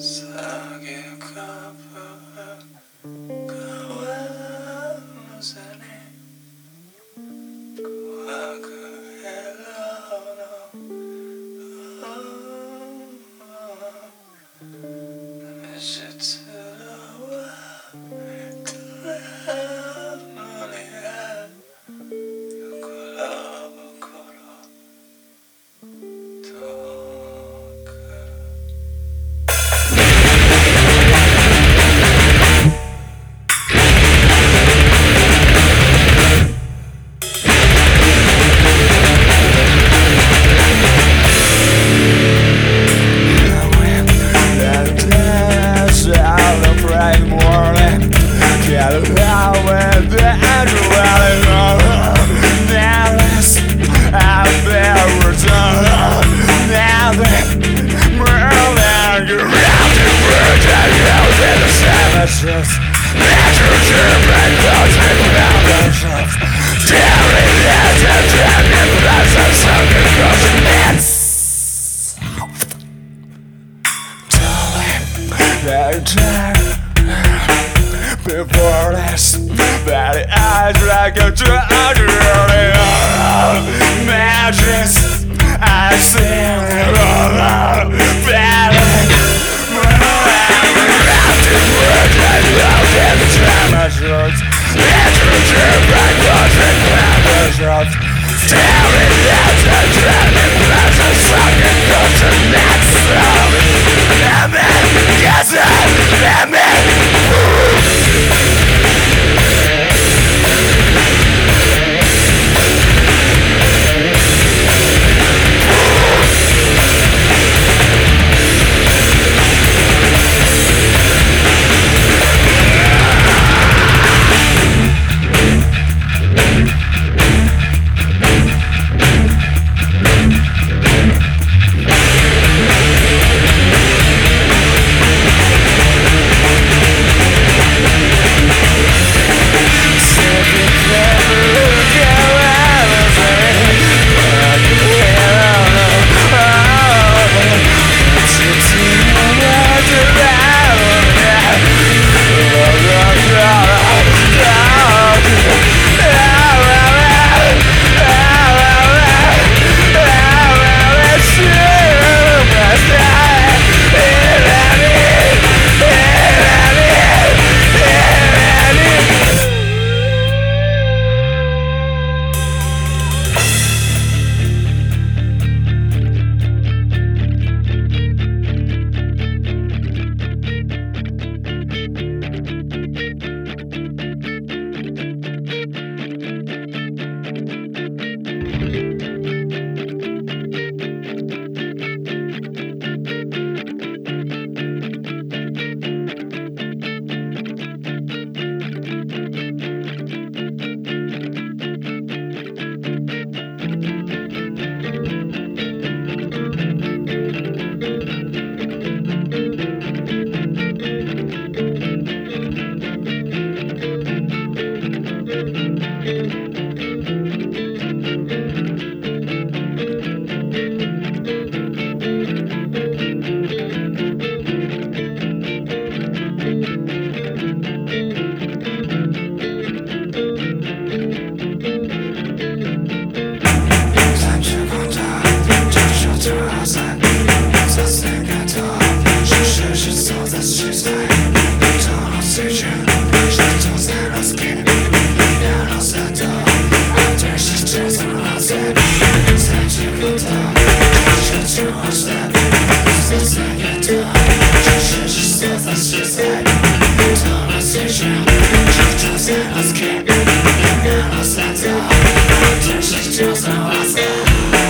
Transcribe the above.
싸게 가봐 Measures Measures human thoughts and measures Tearing at the dead in presence of the crushing man's Telling Before this That eyes like a drug magic, I sing all Just ask, just ask, just ask, just ask, just